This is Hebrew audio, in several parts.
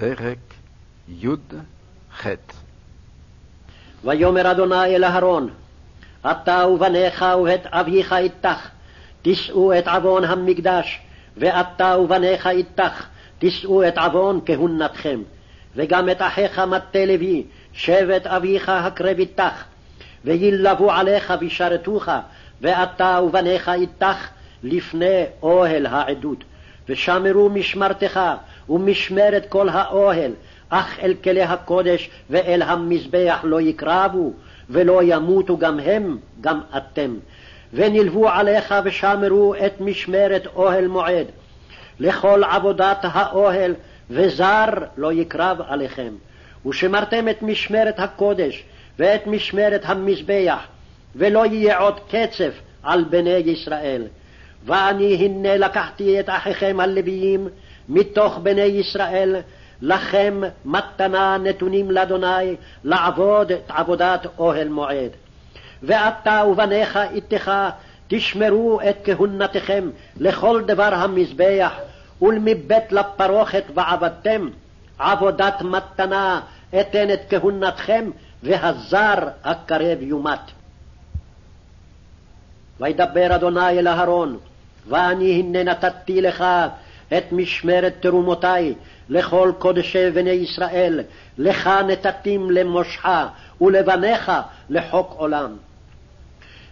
פרק י"ח ויאמר אדוני אל אהרון, אתה ובניך ואת אביך איתך, תישאו את עוון המקדש, ואתה ובניך איתך, תישאו את עוון כהונתכם. וגם את אחיך מטה לוי, שבט אביך הקרב איתך, וילבו עליך וישרתוך, ואתה ובניך איתך, לפני אוהל העדות. ושמרו משמרתך ומשמרת כל האוהל, אך אל כלי הקודש ואל המזבח לא יקרבו, ולא ימותו גם הם, גם אתם. ונלוו עליך ושמרו את משמרת אוהל מועד, לכל עבודת האוהל, וזר לא יקרב עליכם. ושמרתם את משמרת הקודש ואת משמרת המזבח, ולא יהיה עוד קצף על בני ישראל. ואני הנה לקחתי את אחיכם הלוויים מתוך בני ישראל, לכם מתנה נתונים לאדוני לעבוד את עבודת אוהל מועד. ואתה ובניך איתך תשמרו את כהונתכם לכל דבר המזבח, ולמבית לפרוכת ועבדתם, עבודת מתנה אתן את כהונתכם, והזר הקרב יומת. וידבר אדוני אל אהרון, ואני הנה נתתי לך את משמרת תרומותי לכל קודשי בני ישראל, לך נתתים למושכה, ולבניך לחוק עולם.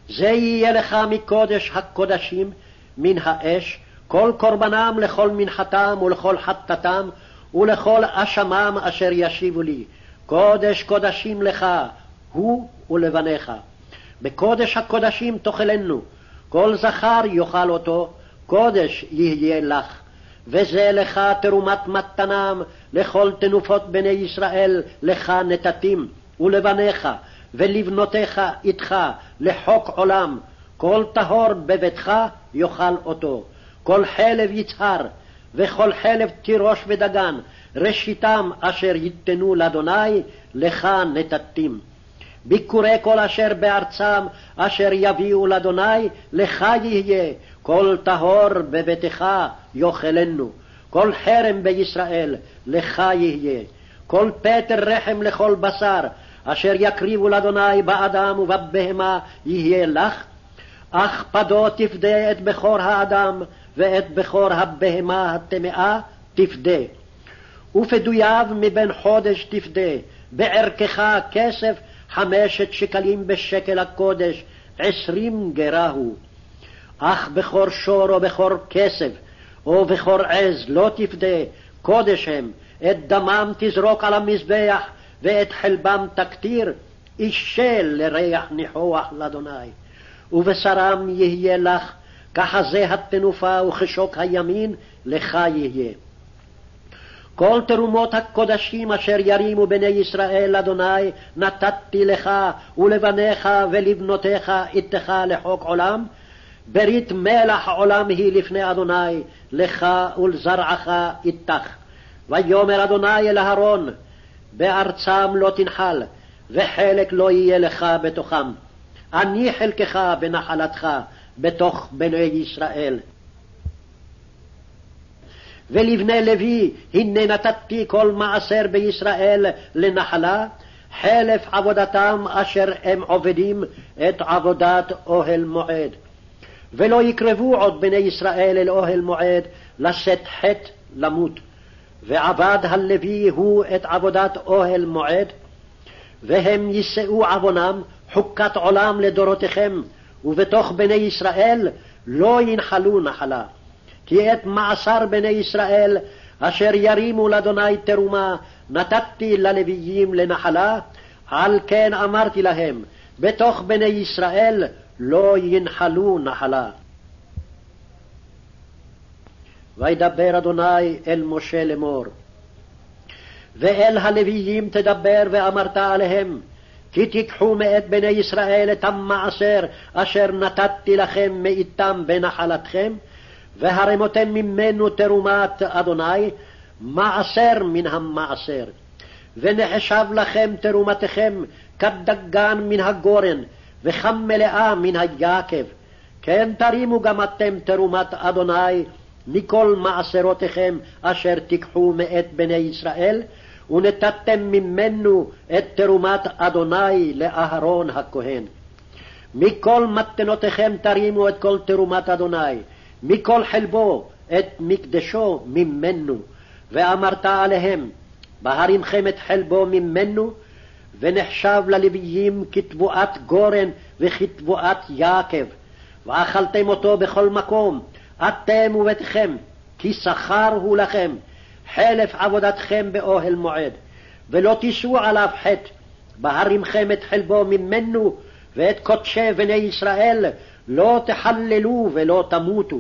זה יהיה לך מקודש הקודשים, מן האש, כל קורבנם לכל מנחתם ולכל חטאתם, ולכל אשמם אשר ישיבו לי. קודש קודשים לך, הוא ולבניך. בקודש הקודשים תאכלנו, כל זכר יאכל אותו, קודש יהיה לך. וזה לך תרומת מתנם לכל תנופות בני ישראל, לך נתתים, ולבניך, ולבנותיך איתך, לחוק עולם. כל טהור בביתך יאכל אותו. כל חלב יצהר, וכל חלב תירוש ודגן, ראשיתם אשר ייתנו לאדוני, לך נתתים. ביקורי כל אשר בארצם, אשר יביאו לאדוני, לך יהיה, כל טהור בביתך יאכלנו, כל חרם בישראל, לך יהיה. כל פטר רחם לכל בשר, אשר יקריבו לאדוני באדם ובבהמה, יהיה לך. אך פדו תפדה את בכור האדם, ואת בכור הבהמה הטמאה תפדה. ופדויו מבין חודש תפדה, בערכך כסף חמשת שקלים בשקל הקודש, עשרים גרה הוא. אך בכור שור או בכור כסף, או בכור עז לא תפדה, קודש הם, את דמם תזרוק על המזבח, ואת חלבם תקטיר, אישל לריח ניחוח לאדוני. ובשרם יהיה לך, כחזה התנופה וכשוק הימין, לך יהיה. כל תרומות הקודשים אשר ירימו בני ישראל, אדוני, נתתי לך ולבניך ולבנותיך איתך לחוק עולם. ברית מלח העולם היא לפני אדוני, לך ולזרעך איתך. ויאמר אדוני אל אהרון, בארצם לא תנחל, וחלק לא יהיה לך בתוכם. אני חלקך בנחלתך בתוך בני ישראל. ולבני לוי, הנה נתתי כל מעשר בישראל לנחלה, חלף עבודתם אשר הם עובדים את עבודת אוהל מועד. ולא יקרבו עוד בני ישראל אל אוהל מועד, לשאת חטא למות. ועבד הלוי הוא את עבודת אוהל מועד, והם יישאו עוונם חוקת עולם לדורותיכם, ובתוך בני ישראל לא ינחלו נחלה. כי את מעשר בני ישראל אשר ירימו לאדוני תרומה נתתי ללוויים לנחלה, על כן אמרתי להם, בתוך בני ישראל לא ינחלו נחלה. וידבר אדוני אל משה לאמור, ואל הלוויים תדבר ואמרת עליהם, כי תיקחו מאת בני ישראל את המעשר אשר נתתי לכם מאיתם בנחלתכם, והרמותם ממנו תרומת אדוני, מעשר מן המעשר. ונחשב לכם תרומתכם כדגן מן הגורן, וכמלאה מן היקב. כן תרימו גם אתם תרומת אדוני מכל מעשרותיכם אשר תיקחו מאת בני ישראל, ונתתם ממנו את תרומת אדוני לאהרון הכהן. מכל מתנותיכם תרימו את כל תרומת אדוני, מכל חלבו את מקדשו ממנו. ואמרת עליהם, בהרימכם את חלבו ממנו, ונחשב ללוויים כתבואת גורן וכתבואת יעקב. ואכלתם אותו בכל מקום, אתם וביתכם, כי שכר הוא לכם, חלף עבודתכם באוהל מועד. ולא תישאו עליו חטא, בהרימכם את חלבו ממנו, ואת קודשי בני ישראל לא תחללו ולא תמותו.